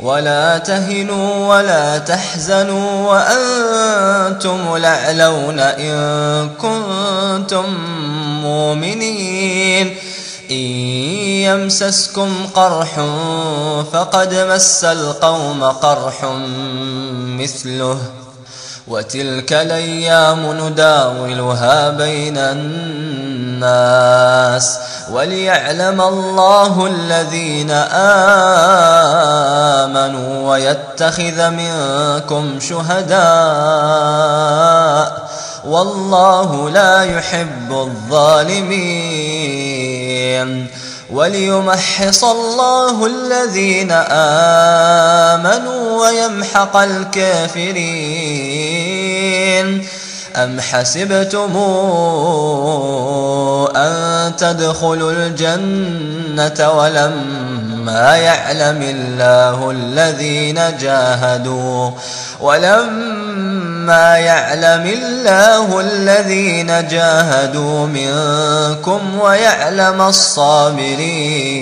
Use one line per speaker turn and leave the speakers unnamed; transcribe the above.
ولا تهنوا ولا تحزنوا وأنتم لعلون إن كنتم مؤمنين. إن يمسسكم قرح فقد مس القوم قرح مثله. وتلك الأيام نداولها بين الناس. وليعلم الله الذين آمنوا ويتخذ منكم شهداء والله لا يحب الظالمين وليمحص الله الذين آمنوا ويمحق الكافرين أم حسبتم تدخلوا الجنة ولما يعلم الله الذين جاهدوا ولما يعلم الله الذين جاهدوا منكم ويعلم الصابرين